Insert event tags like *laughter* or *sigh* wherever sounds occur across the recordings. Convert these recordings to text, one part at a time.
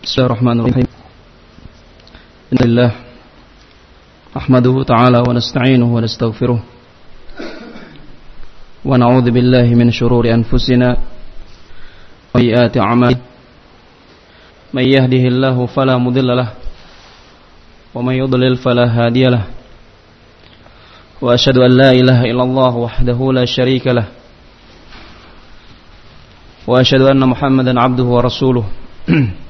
بسم الله الرحمن الرحيم. إن الله أحمده تعالى ونستعينه ونستغفره ونعوذ بالله من شرور أنفسنا وسيئات أعمالنا. من يهده الله فلا مضل له ومن يضلل فلا هادي له. وأشهد أن لا إله إلا الله وحده لا شريك له. وأشهد أن محمدا عبده ورسوله. *clears throat*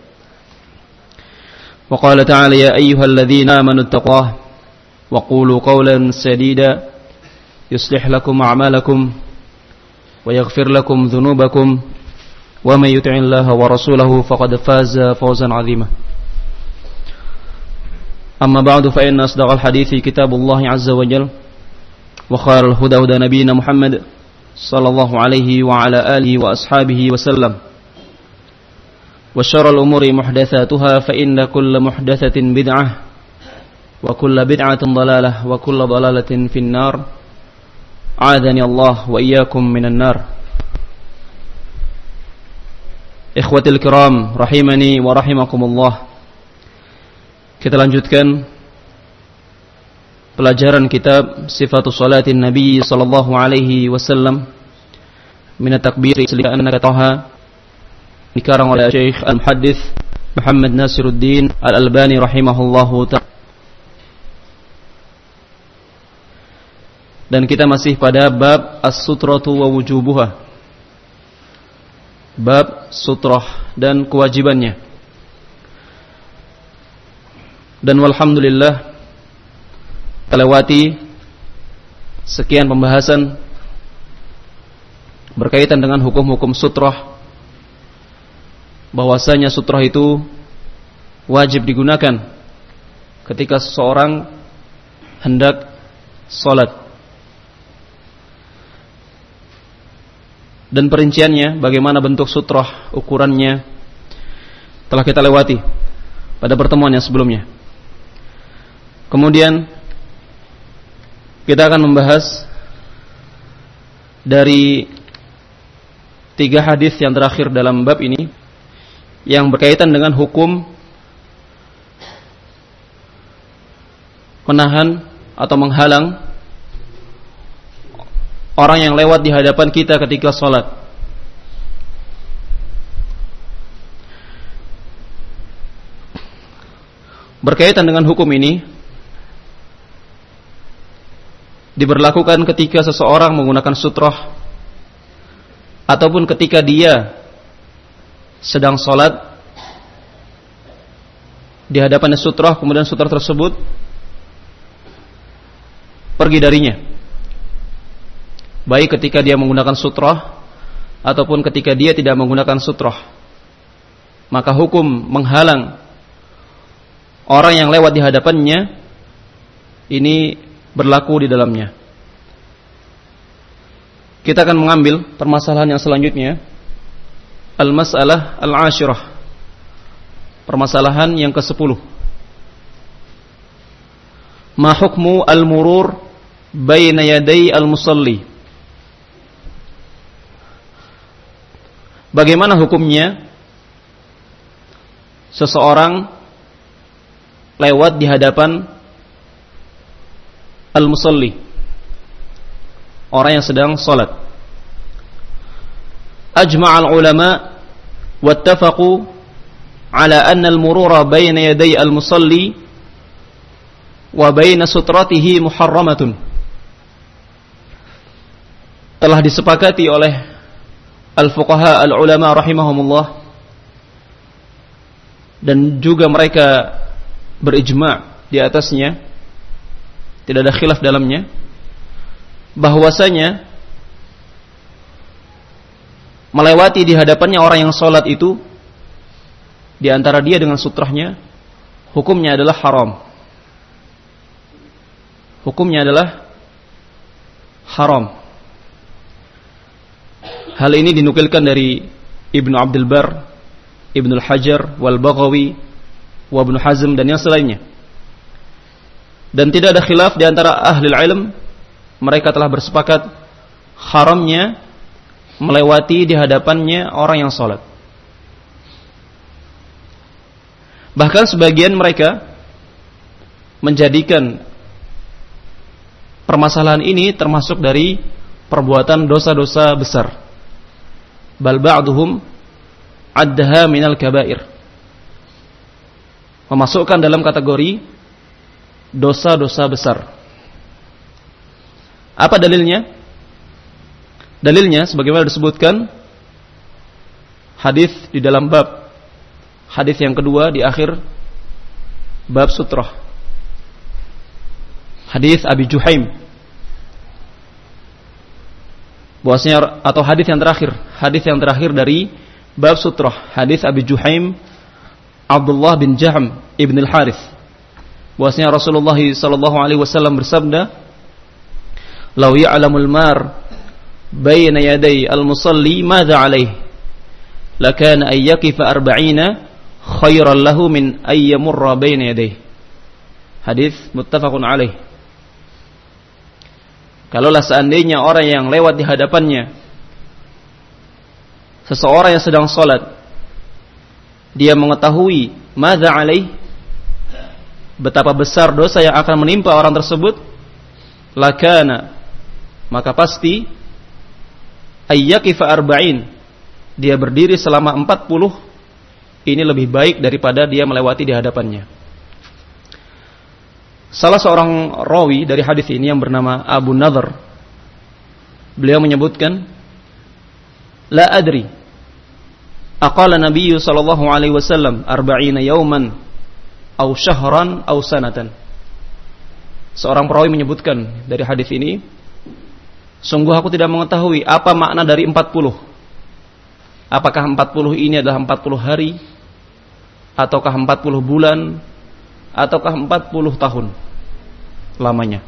وقال تعالى يا أيها الذين آمنوا اتقوا وقولوا قولا سديدا يصلح لكم أعمالكم ويغفر لكم ذنوبكم ومن يطع الله ورسوله فقد فاز فوزا عظيما. أما بعد فإن أصدق الحديث كتاب الله عز وجل وخير الهدى هدى نبينا محمد صلى الله عليه وعلى آله وأصحابه وسلم. وشر الأمور محدثاتها فإن كل محدثة بدعة وكل بدعة ضلالة وكل ضلالة في النار. عاذني الله وإياكم من النار. إخوة الكرام رحمني ورحمكم الله. Kita lanjutkan pelajaran kitab Sifatus Salatin Nabi sallallahu alaihi wasallam. Min at-takbir ila annaka taha. Dikarang oleh Syekh Al-Muhaddits Muhammad Nasiruddin Al-Albani rahimahullahu ta'ala. Dan kita masih pada bab as-sutratu wa wujubuha. Bab sutrah dan kewajibannya. Dan walhamdulillah terlewati sekian pembahasan berkaitan dengan hukum-hukum sutrah bahwasanya sutrah itu wajib digunakan ketika seseorang hendak sholat. Dan perinciannya bagaimana bentuk sutrah ukurannya telah kita lewati pada pertemuan yang sebelumnya. Kemudian kita akan membahas dari tiga hadis yang terakhir dalam bab ini yang berkaitan dengan hukum menahan atau menghalang orang yang lewat di hadapan kita ketika sholat. Berkaitan dengan hukum ini diberlakukan ketika seseorang menggunakan sutroh ataupun ketika dia sedang sholat di hadapan sutroh kemudian sutroh tersebut pergi darinya. Baik ketika dia menggunakan sutroh ataupun ketika dia tidak menggunakan sutroh maka hukum menghalang orang yang lewat di hadapannya ini berlaku di dalamnya. Kita akan mengambil permasalahan yang selanjutnya Al-Mas'alah Al-Ashirah. Permasalahan yang ke-10 Ma hukmu al-murur Baina yaday al-musalli? Bagaimana hukumnya Seseorang Lewat di hadapan Al-musalli? Orang yang sedang أجمع ulama واتفقوا على أن المرور بين يدي المصلي وبين سترته wa muharramatun telah disepakati oleh al-fuqaha al-ulama rahimahumullah dan juga mereka berijma' di atasnya. tidak ada khilaf dalamnya. bahwasanya melewati di hadapannya orang yang sholat itu di antara dia dengan sutrahnya hukumnya adalah haram. Hukumnya adalah haram. Hal ini dinukilkan dari Ibnu Abdul Bar, Ibnu Hajar, Wal Baghawi, wa Ibnu Hazm dan yang selainnya. Dan tidak ada khilaf di antara ahli ilm, mereka telah bersepakat haramnya melewati di hadapannya orang yang sholat. Bahkan sebagian mereka menjadikan permasalahan ini termasuk dari perbuatan dosa-dosa besar. Bal ba'duhum addaha minal kabair. Memasukkan dalam kategori dosa-dosa besar. Apa dalilnya? Dalilnya sebagaimana disebutkan hadis di dalam bab hadis yang kedua di akhir bab sutrah. Hadis Abi Juhaim. Bahwasanya atau hadis yang terakhir, hadis yang terakhir dari bab sutrah, hadis Abi Juhaim Abdullah bin Jaham ibn al-Harith. Bahwasanya Rasulullah sallallahu alaihi wasallam bersabda, "Lau ya'lamul mar بين يدي al-musalli عليه؟ alaih lakana ay yaqifa arba'ina khairan lahu min ay yamurra baina yadayhi muttafaqun alaih kalaulah seandainya orang yang lewat di hadapannya seseorang yang sedang sholat dia mengetahui Mada alaih betapa besar dosa yang akan menimpa orang tersebut lakana maka pasti ayyakifa arba'in. Dia berdiri selama 40 ini lebih baik daripada dia melewati di hadapannya. Salah seorang rawi dari hadis ini yang bernama Abu Nadhr beliau menyebutkan la adri. Aqala Nabi sallallahu alaihi wasallam arba'ina yauman au syahran au sanatan. Seorang perawi menyebutkan dari hadis ini Sungguh aku tidak mengetahui apa makna dari 40. Apakah 40 ini adalah 40 hari ataukah 40 bulan ataukah 40 tahun lamanya.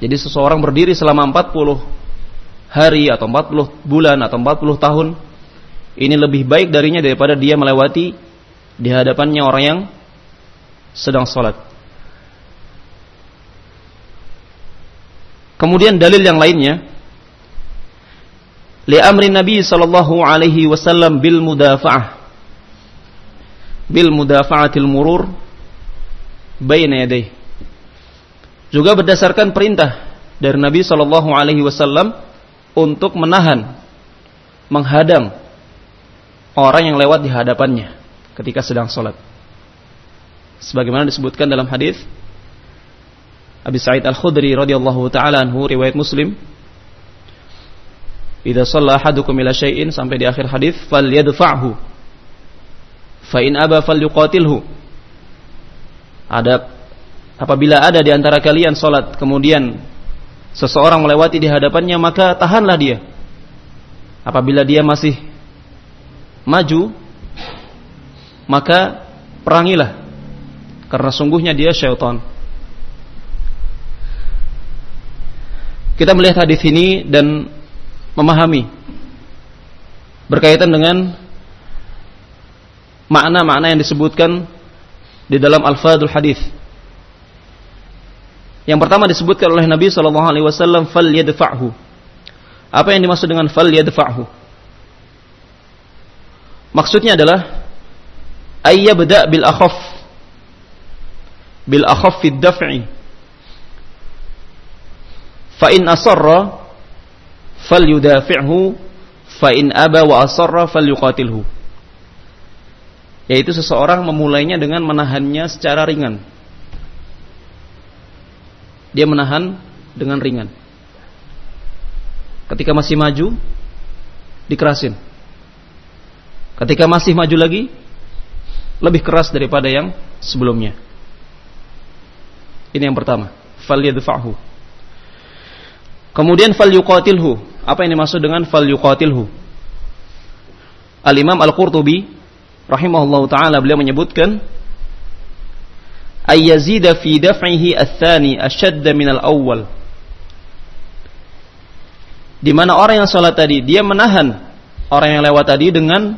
Jadi seseorang berdiri selama 40 hari atau 40 bulan atau 40 tahun ini lebih baik darinya daripada dia melewati di hadapannya orang yang sedang sholat. Kemudian dalil yang lainnya. Li amri Nabi sallallahu alaihi wasallam bil mudafa'ah. Bil mudafa'atil murur baina yadayhi juga berdasarkan perintah dari Nabi sallallahu alaihi wasallam untuk menahan menghadang orang yang lewat di hadapannya ketika sedang sholat. Sebagaimana disebutkan dalam hadis Abi Sa'id Al-Khudri radhiyallahu taala anhu riwayat Muslim. Idza shalla ahadukum ila syai'in sampai di akhir hadis falyadfa'hu. Fa in aba falyuqatilhu. Ada apabila ada di antara kalian salat kemudian seseorang melewati di hadapannya maka tahanlah dia. Apabila dia masih maju maka perangilah. Karena sungguhnya dia syaitan kita melihat hadis ini dan memahami berkaitan dengan makna-makna yang disebutkan di dalam al-fadul hadis. Yang pertama disebutkan oleh Nabi sallallahu alaihi wasallam fal yadfa'hu. Apa yang dimaksud dengan fal yadfa'hu? Maksudnya adalah ayyabda bil akhaf bil akhaf fi daf'i fa in asarra falyudafi'hu. Fa in aba wa asarra falyuqatilhu. Yaitu seseorang memulainya dengan menahannya secara ringan. Dia menahan dengan ringan. Ketika masih maju dikerasin. Ketika masih maju lagi lebih keras daripada yang sebelumnya. Ini yang pertama. Falyadfa'hu Kemudian fal yuqatilhu. Apa yang dimaksud dengan fal yuqatilhu? Al-Imam Al-Qurtubi rahimahullahu taala beliau menyebutkan ayyazida fi daf'ihi ats-tsani ashadda min al-awwal. Di mana orang yang salat tadi dia menahan orang yang lewat tadi dengan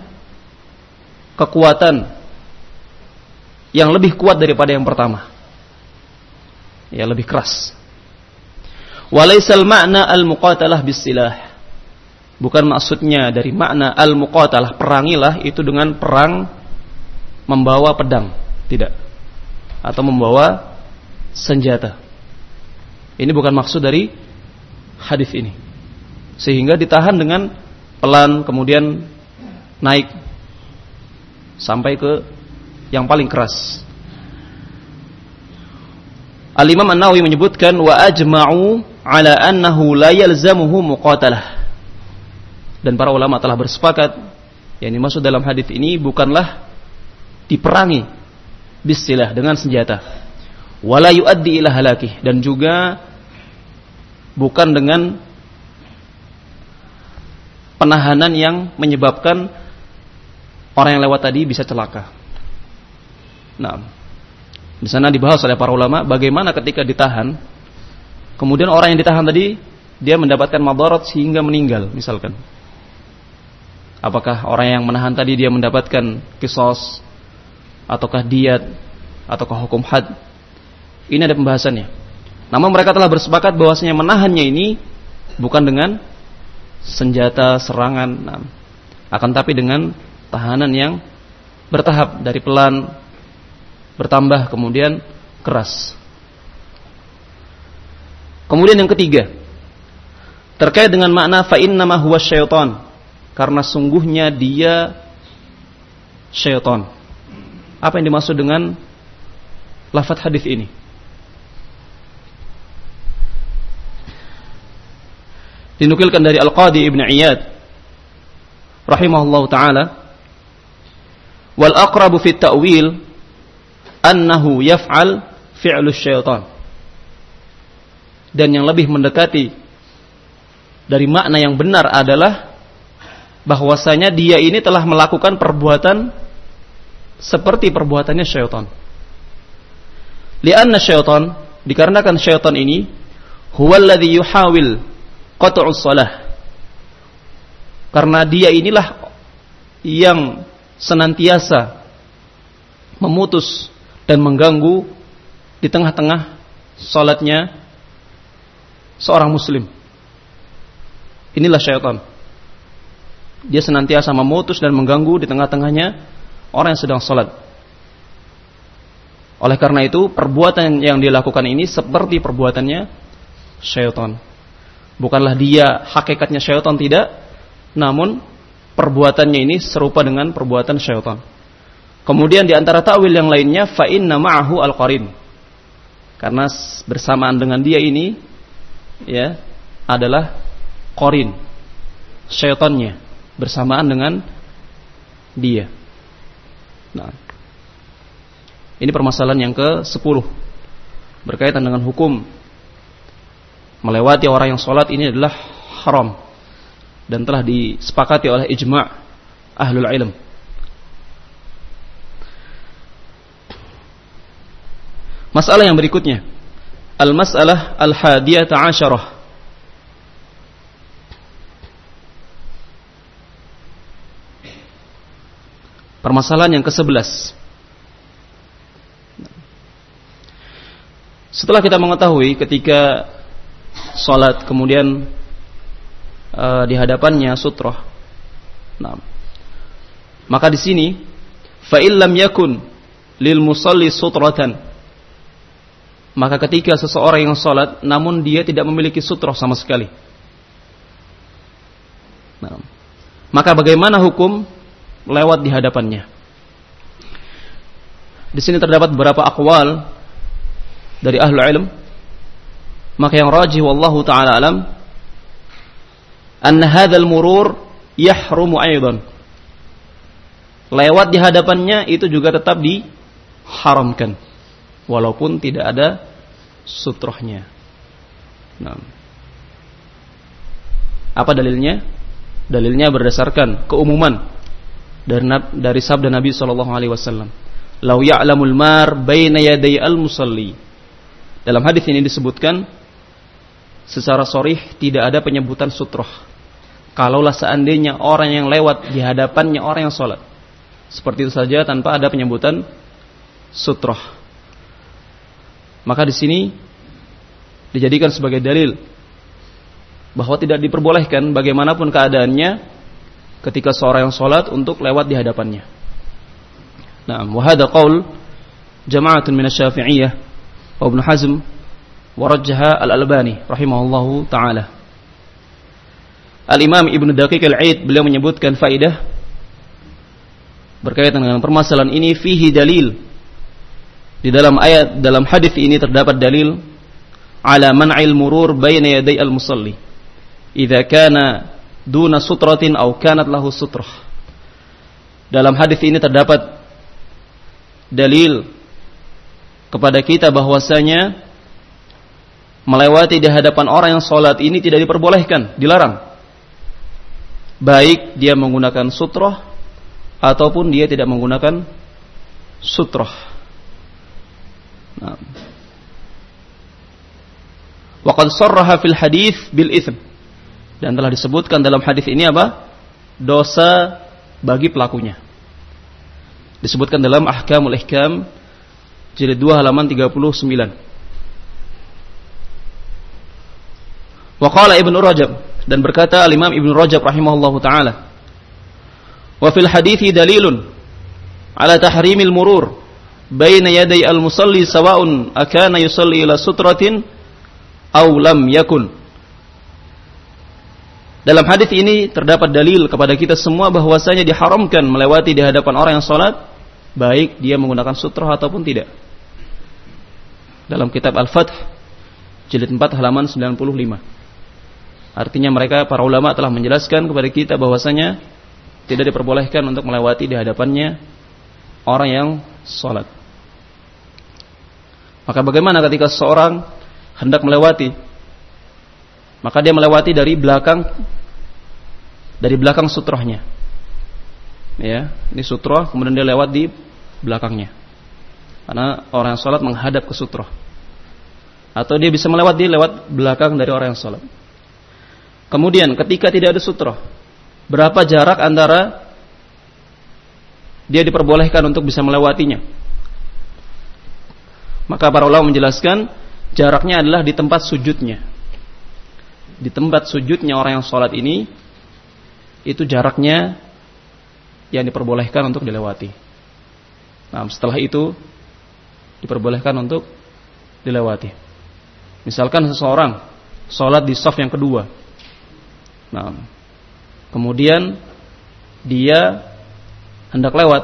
kekuatan yang lebih kuat daripada yang pertama. Ya, lebih keras. Walaisal makna al-muqatalah bisilah. Bukan maksudnya dari makna al-muqatalah perangilah itu dengan perang membawa pedang, tidak. Atau membawa senjata. Ini bukan maksud dari hadis ini. Sehingga ditahan dengan pelan kemudian naik sampai ke yang paling keras. Al-Imam An-Nawawi menyebutkan wa ajma'u ala annahu la yalzamuhu muqatalah. Dan para ulama telah bersepakat yang dimaksud dalam hadis ini bukanlah diperangi bisilah dengan senjata. Wala yuaddi ila halakih. Dan juga bukan dengan penahanan yang menyebabkan orang yang lewat tadi bisa celaka. Nah, di sana dibahas oleh para ulama bagaimana ketika ditahan, kemudian orang yang ditahan tadi dia mendapatkan madarat sehingga meninggal, misalkan. Apakah orang yang menahan tadi dia mendapatkan kisos ataukah diat ataukah hukum had? Ini ada pembahasannya. Namun mereka telah bersepakat bahwasanya menahannya ini bukan dengan senjata serangan, akan tapi dengan tahanan yang bertahap dari pelan bertambah kemudian keras. Kemudian yang ketiga terkait dengan makna fa innama huwa syaitan karena sungguhnya dia syaitan. Apa yang dimaksud dengan lafaz hadis ini? Dinukilkan dari Al-Qadi Ibn Iyad rahimahullah taala wal aqrabu fi ta'wil annahu yaf'al fi'lu syaitan dan yang lebih mendekati dari makna yang benar adalah bahwasanya dia ini telah melakukan perbuatan seperti perbuatannya syaitan. Lianna syaitan dikarenakan syaitan ini huwa alladhi yuhawil qat'us salah. Karena dia inilah yang senantiasa memutus dan mengganggu di tengah-tengah salatnya seorang muslim. Inilah syaitan. Dia senantiasa memutus dan mengganggu di tengah-tengahnya orang yang sedang sholat. Oleh karena itu, perbuatan yang dilakukan ini seperti perbuatannya syaitan. Bukanlah dia hakikatnya syaitan tidak, namun perbuatannya ini serupa dengan perbuatan syaitan. Kemudian di antara takwil yang lainnya fa inna ma'ahu al-qarin. Karena bersamaan dengan dia ini ya adalah qarin syaitannya bersamaan dengan dia. Nah, ini permasalahan yang ke-10 berkaitan dengan hukum. Melewati orang yang sholat ini adalah haram. Dan telah disepakati oleh ijma' ahlul ilm. Masalah yang berikutnya, al-mas'alah al-hadiyata asyarah Permasalahan yang ke-11. Setelah kita mengetahui ketika sholat kemudian uh, di hadapannya sutroh. Nah, maka di sini fa'illam yakun lil musalli sutratan maka ketika seseorang yang sholat namun dia tidak memiliki sutroh sama sekali. Nah, maka bagaimana hukum lewat di hadapannya. Di sini terdapat beberapa akwal dari ahlu ilm. Maka yang rajih wallahu taala alam anna hadzal murur yahrumu aidan. Lewat di hadapannya itu juga tetap diharamkan walaupun tidak ada sutrohnya. Nah. Apa dalilnya? Dalilnya berdasarkan keumuman dari dari sabda Nabi sallallahu alaihi wasallam. Lau ya'lamul mar baina yaday al-musalli. Dalam hadis ini disebutkan secara sorih tidak ada penyebutan sutroh. Kalaulah seandainya orang yang lewat di hadapannya orang yang sholat. Seperti itu saja tanpa ada penyebutan sutroh. Maka di sini dijadikan sebagai dalil bahwa tidak diperbolehkan bagaimanapun keadaannya ketika seorang yang sholat untuk lewat di hadapannya. Nah, wahada qaul jama'atun min asy-Syafi'iyah wa Ibnu Hazm wa rajjaha Al-Albani rahimahullahu taala. Al-Imam Ibnu Daqiq Al-Aid beliau menyebutkan faidah berkaitan dengan permasalahan ini fihi dalil di dalam ayat dalam hadis ini terdapat dalil ala man'il murur baina yaday al-musalli. Idza kana duna sutratin aw kanat lahu sutrah. Dalam hadis ini terdapat dalil kepada kita bahwasanya melewati di hadapan orang yang sholat ini tidak diperbolehkan, dilarang. Baik dia menggunakan sutroh ataupun dia tidak menggunakan sutroh. Waqad sarraha fil hadis bil ithm. Dan telah disebutkan dalam hadis ini apa? Dosa bagi pelakunya. Disebutkan dalam Ahkamul Ihkam jilid 2 halaman 39. Wa qala Ibnu Rajab dan berkata Al-Imam Ibnu Rajab rahimahullahu taala Wa fil hadithi dalilun ala tahrimil murur baina yaday al-musalli sawa'un akana yusalli ila sutratin aw lam yakun. Dalam hadis ini terdapat dalil kepada kita semua bahwasanya diharamkan melewati di hadapan orang yang salat baik dia menggunakan sutra ataupun tidak. Dalam kitab Al-Fath jilid 4 halaman 95. Artinya mereka para ulama telah menjelaskan kepada kita bahwasanya tidak diperbolehkan untuk melewati di hadapannya orang yang sholat. Maka bagaimana ketika seorang hendak melewati? Maka dia melewati dari belakang dari belakang sutrohnya. Ya, ini sutroh kemudian dia lewat di belakangnya. Karena orang yang sholat menghadap ke sutroh. Atau dia bisa melewati lewat belakang dari orang yang sholat. Kemudian ketika tidak ada sutroh, berapa jarak antara dia diperbolehkan untuk bisa melewatinya? Maka para ulama menjelaskan jaraknya adalah di tempat sujudnya. Di tempat sujudnya orang yang sholat ini itu jaraknya yang diperbolehkan untuk dilewati. Nah, setelah itu diperbolehkan untuk dilewati. Misalkan seseorang sholat di soft yang kedua. Nah, kemudian dia hendak lewat,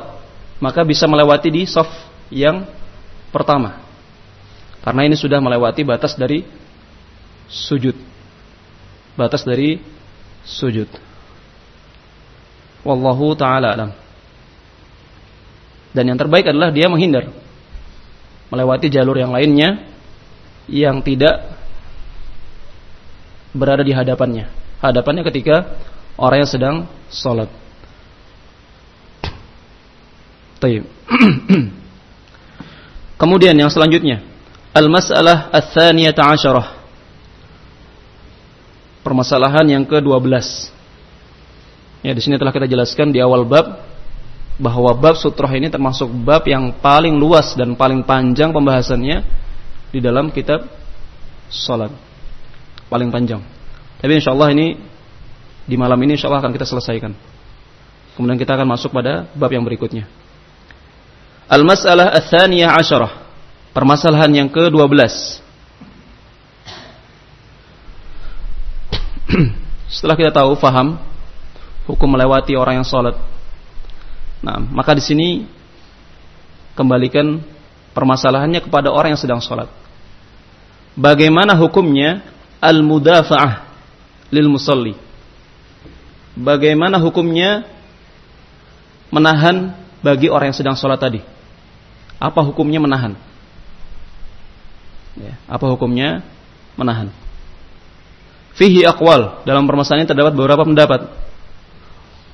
maka bisa melewati di soft yang pertama. Karena ini sudah melewati batas dari sujud. Batas dari sujud. Wallahu taala alam. Dan yang terbaik adalah dia menghindar melewati jalur yang lainnya yang tidak berada di hadapannya. Hadapannya ketika orang yang sedang sholat. *clears throat* Kemudian yang selanjutnya Al-mas'alah ats-tsaniyata 'asyarah. Permasalahan yang ke-12. Ya, di sini telah kita jelaskan di awal bab bahwa bab sutroh ini termasuk bab yang paling luas dan paling panjang pembahasannya di dalam kitab salat. Paling panjang. Tapi insya Allah ini di malam ini insya Allah akan kita selesaikan. Kemudian kita akan masuk pada bab yang berikutnya. Al-mas'alah ats-tsaniyah 'asyarah. Permasalahan yang ke-12. *clears throat* Setelah kita tahu, faham hukum melewati orang yang sholat. Nah, maka di sini kembalikan permasalahannya kepada orang yang sedang sholat. Bagaimana hukumnya al-mudafa'ah lil musalli? Bagaimana hukumnya menahan bagi orang yang sedang sholat tadi? Apa hukumnya menahan? Ya, apa hukumnya? Menahan. fihi aqwal. Dalam permasalahan ini terdapat beberapa pendapat.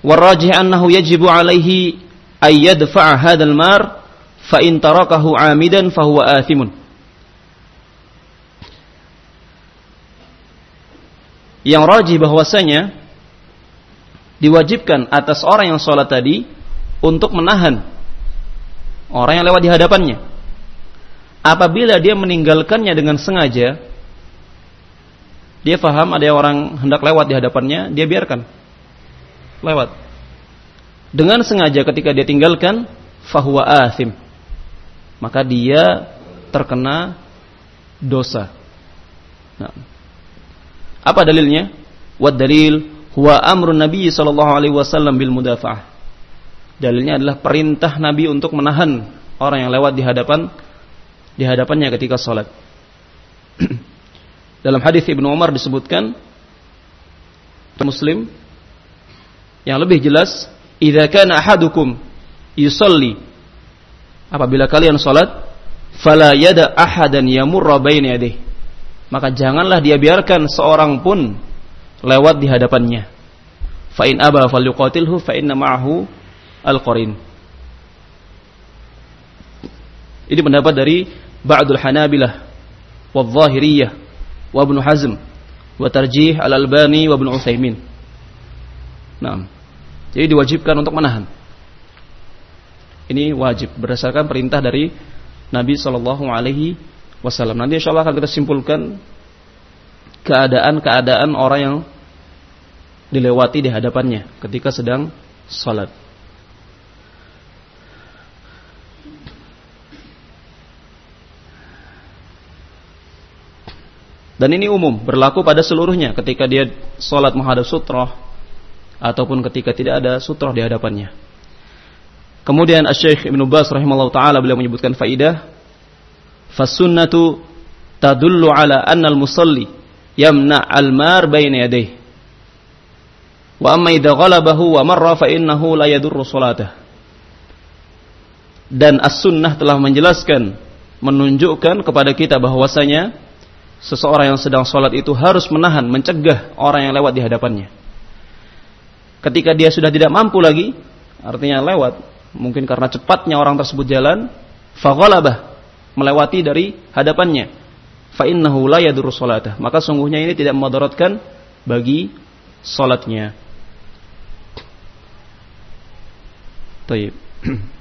Warajih annahu yajibu alaihi ay yadfa'a hadzal mar fa in tarakahu 'amidan fa huwa athimun. Yang rajih bahwasanya diwajibkan atas orang yang sholat tadi untuk menahan orang yang lewat di hadapannya. Apabila dia meninggalkannya dengan sengaja, dia faham ada orang hendak lewat di hadapannya, dia biarkan lewat. Dengan sengaja ketika dia tinggalkan, fahuwa asim. Maka dia terkena dosa. Nah. Apa dalilnya? Wad dalil huwa amrun Nabi sallallahu alaihi wasallam bil mudafa'ah. Dalilnya adalah perintah Nabi untuk menahan orang yang lewat di hadapan di hadapannya ketika sholat. *clears throat* Dalam hadis Ibnu Umar disebutkan Muslim yang lebih jelas, "Idza kana ahadukum yusalli" Apabila kalian salat, fala yada ahadan yamurra baina yadayhi. Maka janganlah dia biarkan seorang pun lewat di hadapannya. Fa in aba falyuqatilhu fa inna ma'ahu al-qarin. Ini pendapat dari Ba'dul Hanabilah wa Zahiriyah wa Ibnu Hazm wa Tarjih Al-Albani wa Ibnu Utsaimin. Nah, jadi diwajibkan untuk menahan. Ini wajib berdasarkan perintah dari Nabi Shallallahu Alaihi Wasallam. Nanti insya Allah akan kita simpulkan keadaan-keadaan orang yang dilewati di hadapannya ketika sedang sholat. Dan ini umum, berlaku pada seluruhnya ketika dia sholat menghadap sutroh ataupun ketika tidak ada sutroh di hadapannya. Kemudian Syekh Ibn Bas rahimahullah ta'ala beliau menyebutkan faidah Fasunnatu tadullu ala annal musalli yamna al-mar bayna yadayhi. Wa amma idza ghalabahu wa marra fa innahu la yadurru salatah. Dan as-sunnah telah menjelaskan menunjukkan kepada kita bahwasanya seseorang yang sedang sholat itu harus menahan, mencegah orang yang lewat di hadapannya. Ketika dia sudah tidak mampu lagi, artinya lewat, mungkin karena cepatnya orang tersebut jalan, faghalabah, melewati dari hadapannya. Fa innahu la yadurru salatah. Maka sungguhnya ini tidak memadaratkan bagi salatnya. Taib. *clears throat*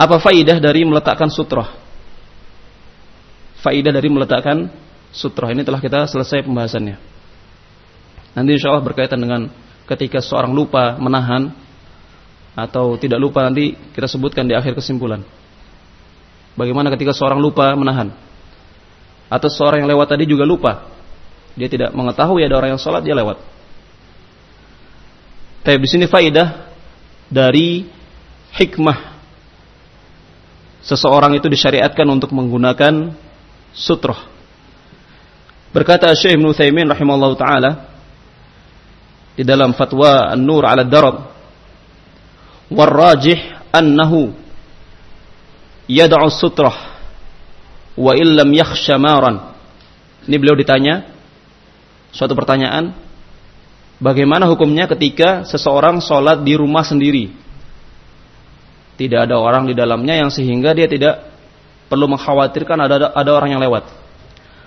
Apa faidah dari meletakkan sutroh? faidah dari meletakkan sutroh ini telah kita selesai pembahasannya. Nanti insya Allah berkaitan dengan ketika seorang lupa menahan atau tidak lupa nanti kita sebutkan di akhir kesimpulan. Bagaimana ketika seorang lupa menahan atau seorang yang lewat tadi juga lupa, dia tidak mengetahui ada orang yang sholat dia lewat. Tapi di sini faidah dari hikmah seseorang itu disyariatkan untuk menggunakan sutroh. Berkata Syekh Ibn Uthaymin rahimahullah ta'ala di dalam fatwa An-Nur ala Darab warrajih annahu yad'u sutrah wa illam yakhsha maran. Ini beliau ditanya suatu pertanyaan bagaimana hukumnya ketika seseorang sholat di rumah sendiri tidak ada orang di dalamnya yang sehingga dia tidak perlu mengkhawatirkan ada ada orang yang lewat.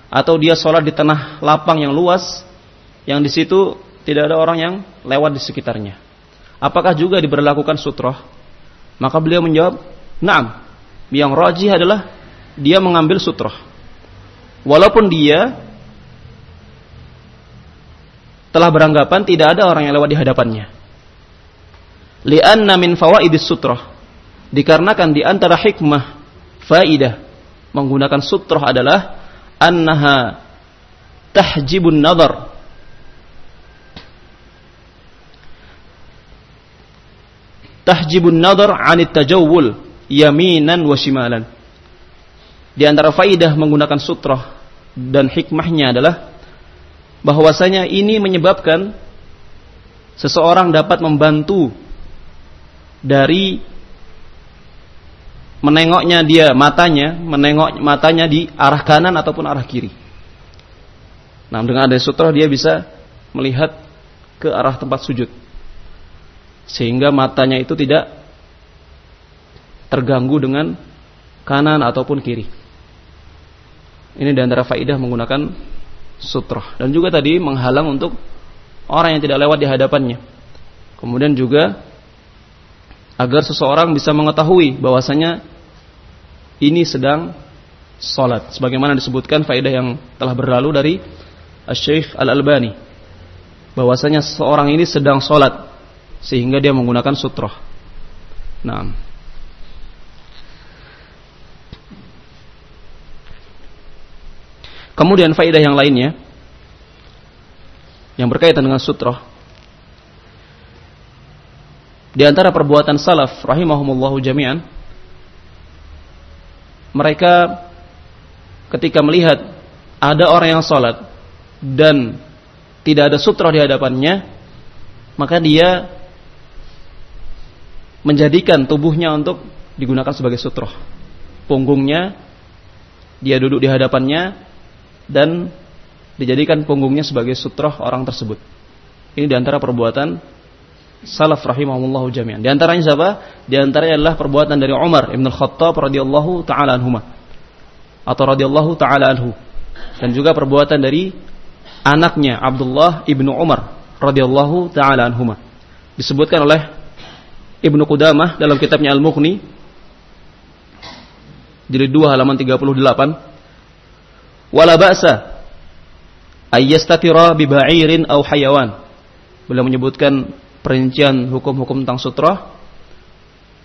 Atau dia sholat di tanah lapang yang luas, yang di situ tidak ada orang yang lewat di sekitarnya. Apakah juga diberlakukan sutroh? Maka beliau menjawab, Naam. Yang rajih adalah dia mengambil sutroh. Walaupun dia telah beranggapan tidak ada orang yang lewat di hadapannya. Lianna min fawaidis sutroh. Dikarenakan di antara hikmah faidah menggunakan sutroh adalah annaha tahjibun nazar tahjibun nazar anit tajawul yaminan wa shimalan. Di antara faidah menggunakan sutroh dan hikmahnya adalah bahwasanya ini menyebabkan seseorang dapat membantu dari menengoknya dia matanya, menengok matanya di arah kanan ataupun arah kiri. Nah, dengan ada sutra dia bisa melihat ke arah tempat sujud. Sehingga matanya itu tidak terganggu dengan kanan ataupun kiri. Ini di antara faidah menggunakan sutra. Dan juga tadi menghalang untuk orang yang tidak lewat di hadapannya. Kemudian juga agar seseorang bisa mengetahui bahwasanya ini sedang salat. Sebagaimana disebutkan faedah yang telah berlalu dari Syekh Al-Albani. Bahwasanya seseorang ini sedang salat sehingga dia menggunakan sutra. Nah, Kemudian faedah yang lainnya yang berkaitan dengan sutra di antara perbuatan salaf rahimahumullahu jami'an mereka ketika melihat ada orang yang salat dan tidak ada sutra di hadapannya maka dia menjadikan tubuhnya untuk digunakan sebagai sutra. Punggungnya dia duduk di hadapannya dan dijadikan punggungnya sebagai sutra orang tersebut. Ini di antara perbuatan salaf rahimahumullah jami'an. Di antaranya siapa? Di antaranya adalah perbuatan dari Umar Ibn Khattab radhiyallahu taala anhuma atau radhiyallahu taala anhu. Dan juga perbuatan dari anaknya Abdullah Ibnu Umar radhiyallahu taala anhuma. Disebutkan oleh Ibnu Qudamah dalam kitabnya Al-Mughni jilid 2 halaman 38 wala ba'sa ayyastatira bi ba'irin aw hayawan. Beliau menyebutkan perincian hukum-hukum tentang sutroh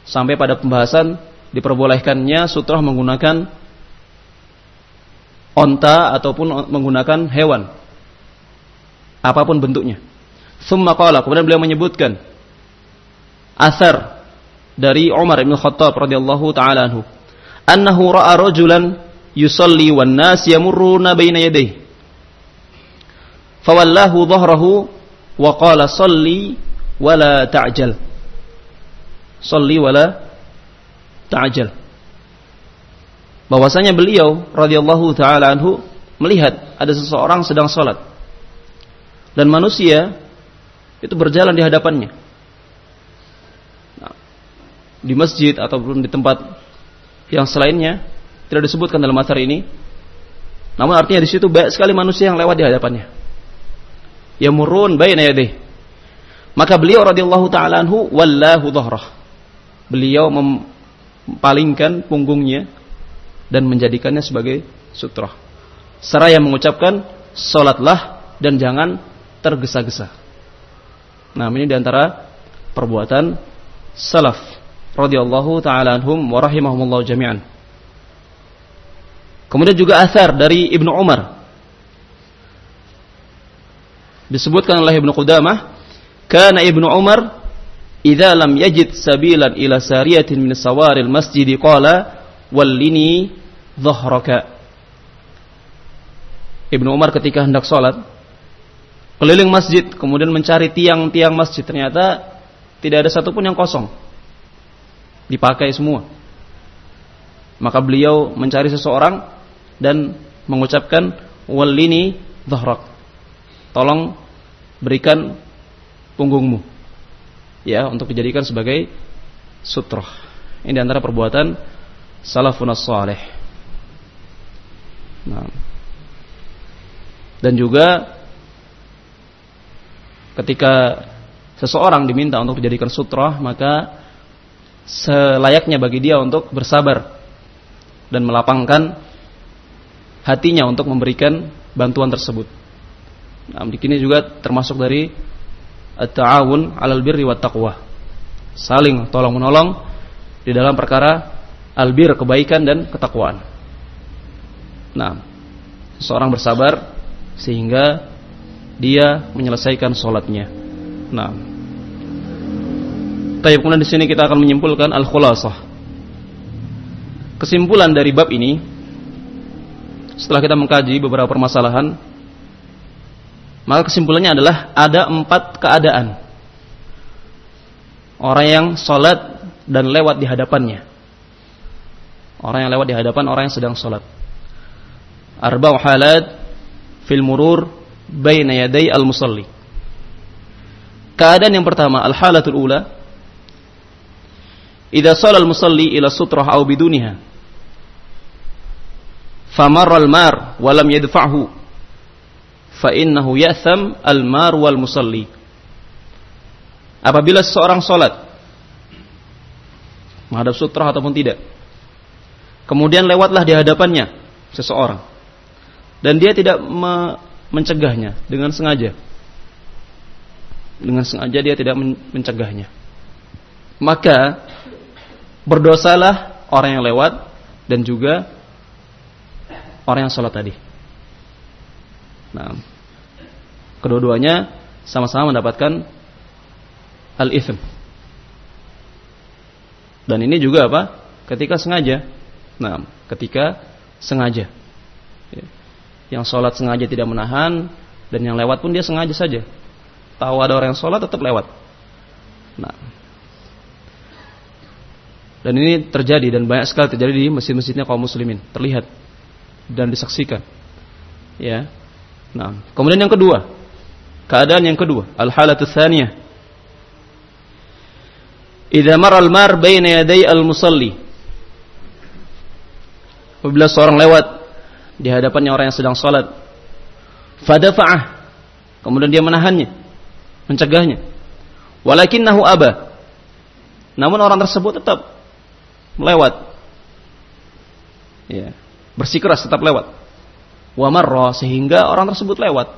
sampai pada pembahasan diperbolehkannya sutroh menggunakan onta ataupun menggunakan hewan apa pun bentuknya. Summa qala kemudian beliau menyebutkan asar dari Umar bin Khattab radhiyallahu taala anhu annahu ra'a rajulan yusalli wan nas yamurruna baina yadayhi fawallahu dhahrahu wa qala salli wala ta'jal. Salli wala ta'jal. Bahwasanya beliau radhiyallahu taala anhu melihat ada seseorang sedang sholat dan manusia itu berjalan di hadapannya. Nah, di masjid ataupun di tempat yang selainnya tidak disebutkan dalam materi ini. Namun artinya di situ banyak sekali manusia yang lewat di hadapannya. Yamurun bayna yadayhi maka beliau radhiyallahu taala anhu wallahu dhahrah. Beliau mempalingkan punggungnya dan menjadikannya sebagai sutra. Seraya mengucapkan salatlah dan jangan tergesa-gesa. Nah, ini di antara perbuatan salaf radhiyallahu taala anhum wa rahimahumullah jami'an. Kemudian juga asar dari Ibnu Umar. Disebutkan oleh Ibnu Qudamah Kana Ibnu Umar idza lam yajid sabilan ila sariyatin min sawaril masjid qala wallini dhahraka. Ibnu Umar ketika hendak sholat keliling masjid kemudian mencari tiang-tiang masjid ternyata tidak ada satupun yang kosong. Dipakai semua. Maka beliau mencari seseorang dan mengucapkan wallini dhahrak. Tolong berikan punggungmu. Ya, untuk dijadikan sebagai sutroh. Ini di antara perbuatan salafun salih. Nah. Dan juga ketika seseorang diminta untuk dijadikan sutroh, maka selayaknya bagi dia untuk bersabar dan melapangkan hatinya untuk memberikan bantuan tersebut. Nah, di sini juga termasuk dari at-ta'awun 'alal birri wat taqwa. Saling tolong menolong di dalam perkara albir kebaikan dan ketakwaan. Nah, seorang bersabar sehingga dia menyelesaikan sholatnya. Nah, tapi kemudian di sini kita akan menyimpulkan al-khulasah. Kesimpulan dari bab ini setelah kita mengkaji beberapa permasalahan maka kesimpulannya adalah ada empat keadaan. Orang yang sholat dan lewat di hadapannya. Orang yang lewat di hadapan orang yang sedang sholat. Arba'u halat fil murur baina yaday al-musalli. Keadaan yang pertama, al-halatul ula Idza shalla al-musalli ila sutrah aw biduniha famarra al-mar wa lam yadfa'hu fa innahu ya'tham al-mar wal musalli. Apabila seseorang salat menghadap sutrah ataupun tidak. Kemudian lewatlah di hadapannya seseorang dan dia tidak me mencegahnya dengan sengaja. Dengan sengaja dia tidak mencegahnya. Maka berdosalah orang yang lewat dan juga orang yang sholat tadi. Nah, kedua-duanya sama-sama mendapatkan al-ithm. Dan ini juga apa? Ketika sengaja. Nah, ketika sengaja. Ya yang sholat sengaja tidak menahan dan yang lewat pun dia sengaja saja tahu ada orang yang sholat tetap lewat nah dan ini terjadi dan banyak sekali terjadi di masjid-masjidnya kaum muslimin terlihat dan disaksikan ya nah kemudian yang kedua keadaan yang kedua al halatu tsaniyah idza marra al mar baina yaday al musalli apabila seorang lewat di hadapannya orang yang sedang sholat. Fadafa'ah. Kemudian dia menahannya. Mencegahnya. Walakinnahu aba. Namun orang tersebut tetap melewat. Ya. Bersikeras tetap lewat. Wa marra sehingga orang tersebut lewat.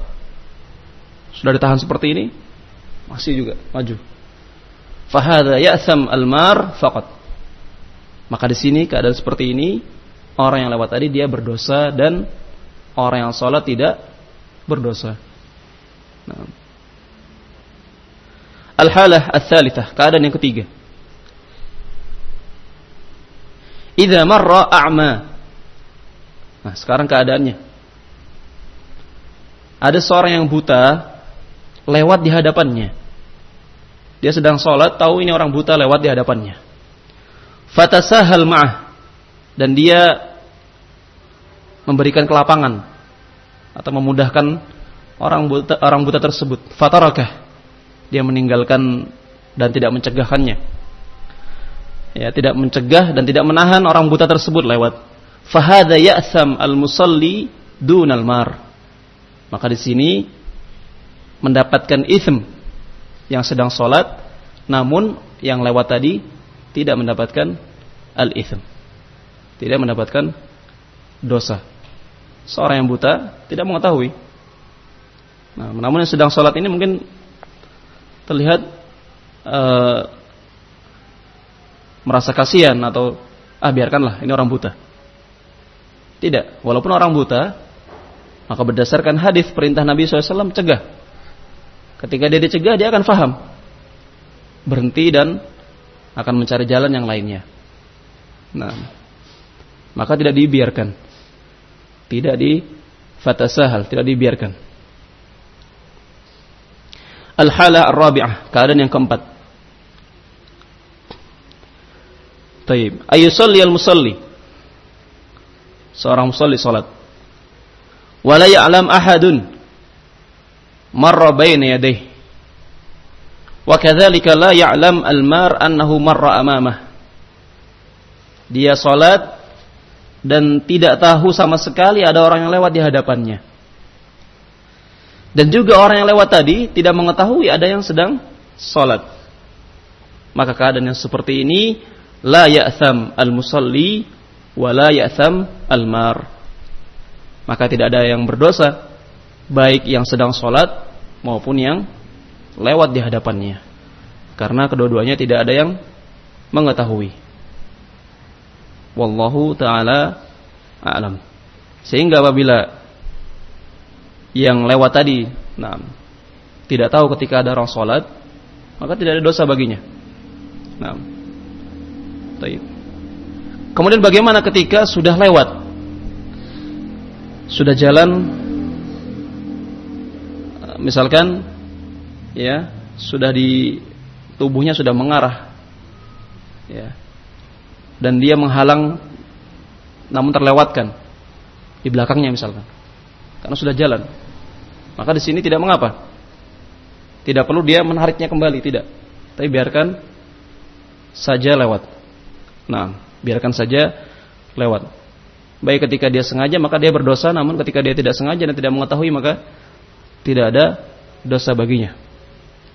Sudah ditahan seperti ini, masih juga maju. Fahada ya'tham al-mar faqat. Maka di sini keadaan seperti ini orang yang lewat tadi dia berdosa dan orang yang sholat tidak berdosa. Nah. Al-halah keadaan yang ketiga. Idza marra a'ma. Nah, sekarang keadaannya. Ada seorang yang buta lewat di hadapannya. Dia sedang sholat, tahu ini orang buta lewat di hadapannya. Fatasahal ma'ah. Dan dia memberikan kelapangan atau memudahkan orang buta, orang buta tersebut. Fatarakah dia meninggalkan dan tidak mencegahkannya. Ya, tidak mencegah dan tidak menahan orang buta tersebut lewat. Fahada ya'sam al-musalli dunal mar. Maka di sini mendapatkan ithm yang sedang sholat, namun yang lewat tadi tidak mendapatkan al-ithm. Tidak mendapatkan dosa seorang yang buta tidak mengetahui. Nah, namun yang sedang sholat ini mungkin terlihat uh, merasa kasihan atau ah biarkanlah ini orang buta. Tidak, walaupun orang buta, maka berdasarkan hadis perintah Nabi SAW cegah. Ketika dia dicegah dia akan faham, berhenti dan akan mencari jalan yang lainnya. Nah, maka tidak dibiarkan tidak di fatasahal, tidak dibiarkan. Al-hala ar-rabi'ah, keadaan yang keempat. Taib. Ayusalli al-musalli. Seorang musalli salat. Wala ya'lam ahadun marra baina yadayhi. Wa kadzalika la ya'lam al-mar annahu marra amamah. Dia salat dan tidak tahu sama sekali ada orang yang lewat di hadapannya. Dan juga orang yang lewat tadi tidak mengetahui ada yang sedang sholat. Maka keadaan yang seperti ini la ya'tham al-musalli wa la ya'tham al-mar. Maka tidak ada yang berdosa baik yang sedang sholat maupun yang lewat di hadapannya. Karena kedua-duanya tidak ada yang mengetahui. Wallahu taala a'lam. Sehingga apabila yang lewat tadi, nah, tidak tahu ketika ada orang sholat, maka tidak ada dosa baginya. Nah. Kemudian bagaimana ketika sudah lewat, sudah jalan, misalkan, ya, sudah di tubuhnya sudah mengarah, ya, dan dia menghalang namun terlewatkan di belakangnya misalkan. karena sudah jalan. Maka di sini tidak mengapa. Tidak perlu dia menariknya kembali, tidak. Tapi biarkan saja lewat. Nah, biarkan saja lewat. Baik ketika dia sengaja maka dia berdosa, namun ketika dia tidak sengaja dan tidak mengetahui maka tidak ada dosa baginya.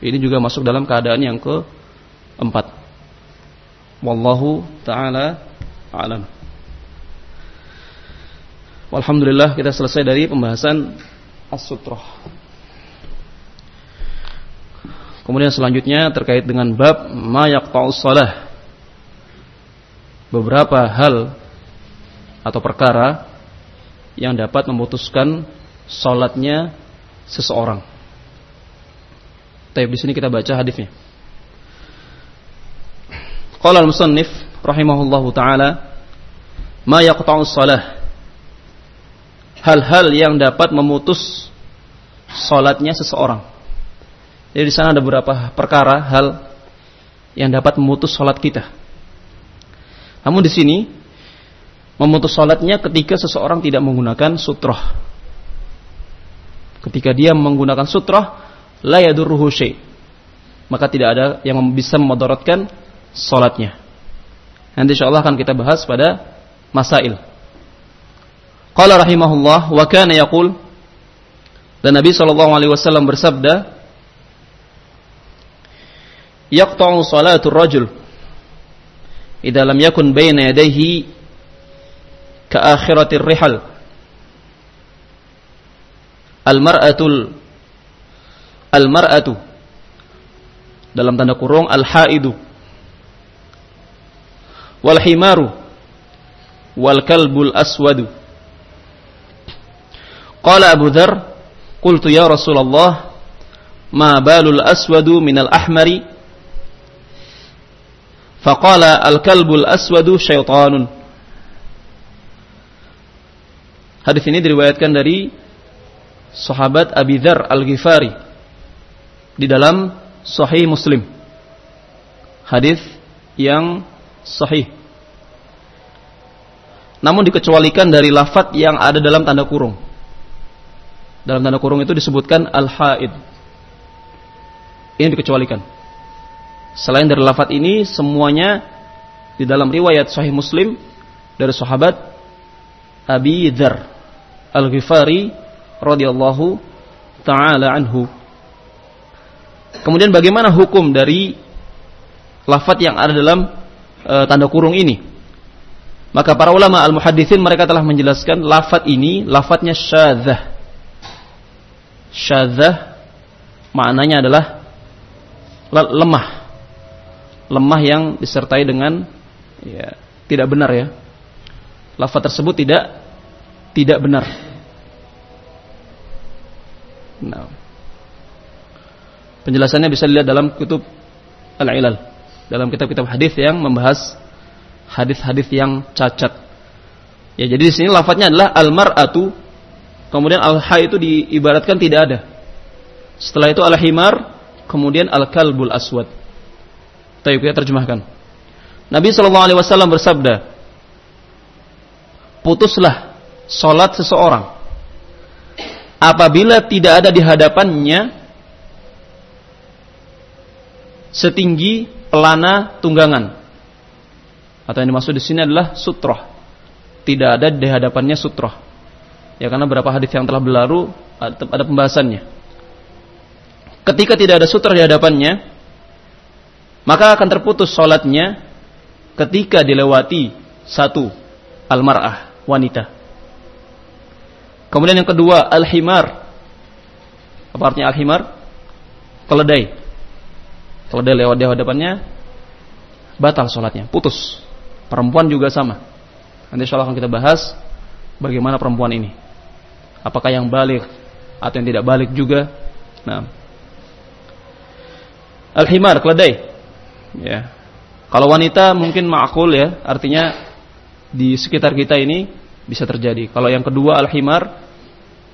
Ini juga masuk dalam keadaan yang keempat. Wallahu taala alam. Alhamdulillah kita selesai dari pembahasan as-sutrah. Kemudian selanjutnya terkait dengan bab ma yaqta'us shalah. Beberapa hal atau perkara yang dapat memutuskan salatnya seseorang. Tapi di sini kita baca hadisnya. Qala al-musannif rahimahullahu taala ma yaqta'us shalah hal-hal yang dapat memutus salatnya seseorang. Jadi di sana ada beberapa perkara hal yang dapat memutus salat kita. Namun di sini memutus salatnya ketika seseorang tidak menggunakan sutroh. Ketika dia menggunakan sutroh, la yadurruhu. Maka tidak ada yang bisa memudaratkan salatnya. Nanti insyaallah akan kita bahas pada masail. Qala rahimahullah wa kana yaqul dan Nabi sallallahu alaihi wasallam bersabda yaqta'u salatul rajul idza lam yakun baina yadayhi al mar'atul al mar'atu dalam tanda kurung al haidu wal himaru wal kalbul aswadu. Qala Abu Dhar, qultu ya Rasulullah, ma balul aswadu minal ahmari? Faqala al-kalbul aswadu syaitanun. Hadis ini diriwayatkan dari sahabat Abi Dhar Al-Ghifari di dalam Sahih Muslim. Hadis yang sahih. Namun dikecualikan dari lafat yang ada dalam tanda kurung dalam tanda kurung itu disebutkan al-haid. Ini dikecualikan. Selain dari lafat ini semuanya di dalam riwayat Sahih Muslim dari sahabat Abi Dzar Al-Ghifari radhiyallahu taala anhu. Kemudian bagaimana hukum dari lafat yang ada dalam e, tanda kurung ini? Maka para ulama al-muhaditsin mereka telah menjelaskan lafat ini lafatnya syadzah syadzah maknanya adalah lemah. Lemah yang disertai dengan ya, tidak benar ya. Lafaz tersebut tidak tidak benar. Nah. Penjelasannya bisa dilihat dalam kutub Al-Ilal, dalam kitab-kitab hadis yang membahas hadis-hadis yang cacat. Ya, jadi di sini lafadznya adalah al-mar'atu Kemudian al-ha itu diibaratkan tidak ada. Setelah itu al-himar, kemudian al-kalbul aswad. Tayyib kita terjemahkan. Nabi SAW bersabda, putuslah solat seseorang apabila tidak ada di hadapannya setinggi pelana tunggangan. Atau yang dimaksud di sini adalah sutroh. Tidak ada di hadapannya sutroh. Ya karena berapa hadis yang telah berlalu ada pembahasannya. Ketika tidak ada sutra di hadapannya, maka akan terputus sholatnya ketika dilewati satu almarah wanita. Kemudian yang kedua alhimar. Apa artinya alhimar? Keledai. Keledai lewat di hadapannya batal sholatnya, putus. Perempuan juga sama. Nanti insya Allah akan kita bahas bagaimana perempuan ini apakah yang balik atau yang tidak balik juga. Nah, al-himar keledai. Ya. Kalau wanita mungkin ma'kul ya, artinya di sekitar kita ini bisa terjadi. Kalau yang kedua al-himar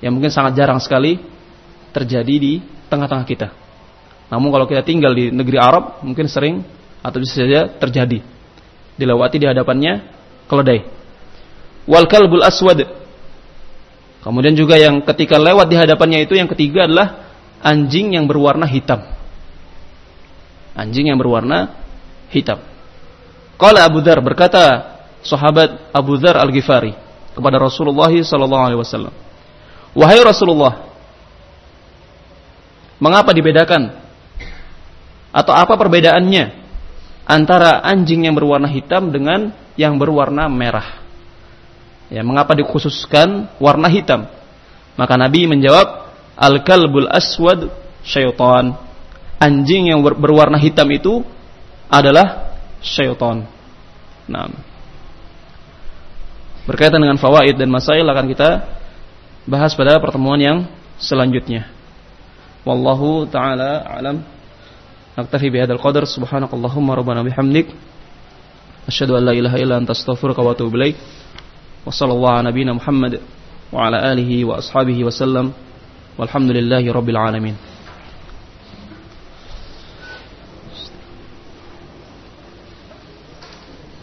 yang mungkin sangat jarang sekali terjadi di tengah-tengah kita. Namun kalau kita tinggal di negeri Arab mungkin sering atau bisa saja terjadi. Dilewati di hadapannya keledai. Wal kalbul aswad Kemudian juga yang ketika lewat di hadapannya itu yang ketiga adalah anjing yang berwarna hitam. Anjing yang berwarna hitam. Qala Abu Dzar berkata sahabat Abu Dzar Al-Ghifari kepada Rasulullah sallallahu alaihi wasallam. Wahai Rasulullah, mengapa dibedakan atau apa perbedaannya antara anjing yang berwarna hitam dengan yang berwarna merah? Ya, mengapa dikhususkan warna hitam? Maka Nabi menjawab, Al-kalbul aswad syaitan. Anjing yang ber berwarna hitam itu adalah syaitan. Nah. Berkaitan dengan fawaid dan masail akan kita bahas pada pertemuan yang selanjutnya. Wallahu taala alam. Naktafi bihadzal qadar subhanakallahumma rabbana bihamdik asyhadu an la ilaha illa anta astaghfiruka wa atubu ilaik. Wa ala nabiyyina Muhammad wa ala alihi wa ashabihi wa. Walhamdulillahi rabbil alamin.